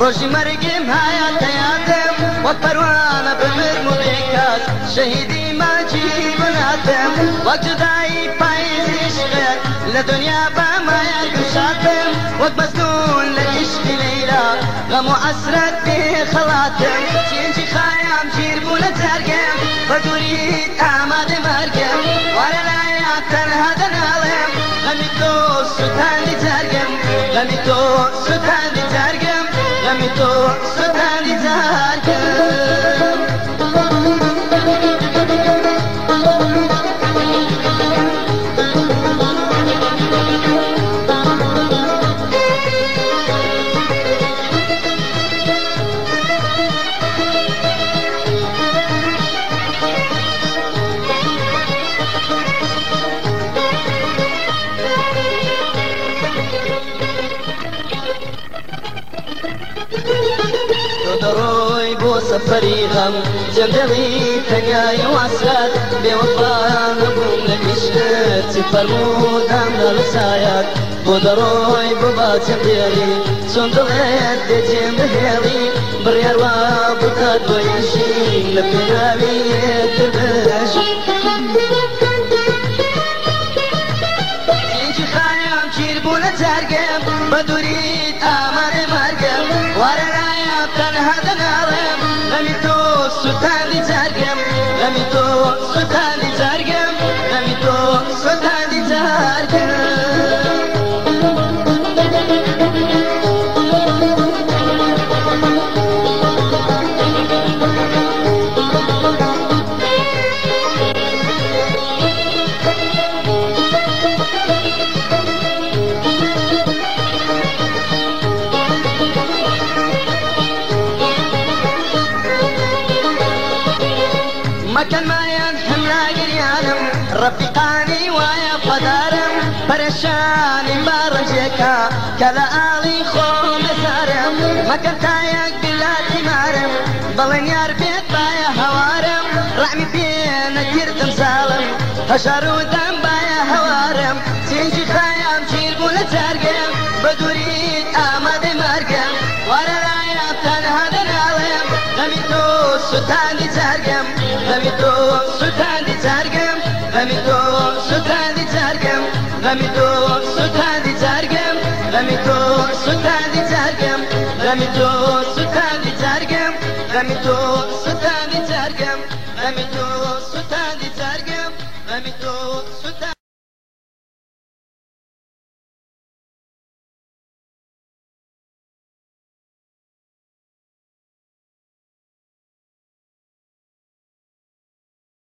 روش مرقم حياة حياتم والطروان بمر مريكاس شهيدي ما جيب ناتم وجداي بايزي شغل لدنيا بما يرقشاتم وقبزنون لعشق ليلة غم وعسرت بخلاتم چینجی خایم جیر بوله ترگم و دوریت آماده مرگم. وارا لایات هذا دنالم. غمی تو ستانی ترگم غمی تو ستانی Yeah, بێوەفان نەبووم لە گشتت چی فەرمودام لە لەسایات بۆ دەڕۆی بۆ باچەم دێڵی چۆن دڵێت دێجێم بهێڵی بڕیاروا بکات بۆ یشی لە پێناوی دەبژی اینجی خایم گیر بوو لە جارگەم دەناڵم غەمی تۆ سوتانی جارگەم غەمی تۆ حكم ما ينحم لا يريانم رفقاني ويا قدارم برشاني بارجيكا كلا آلي خوم سارم مكان تايك بلا تمارم ضلن يار بيت بايا هوارم رعمي فينا كردم سالم هشارو دم بايا هوارم سينجي خيام جيل بولا تارقم بدوريد آمد مرقم ورا لا يبتن هذا العالم غمي توسو تاني غەمی تۆ سوتانی جارگەم غەمی تۆ سوتانی جارگەم غەمی تۆ سوتانی جارگەم غەمی تۆ سوتانی جارگەم غەمی تۆ سوتانی جارگەم غەمی تۆ سوتانی جارگەم غەمی تۆ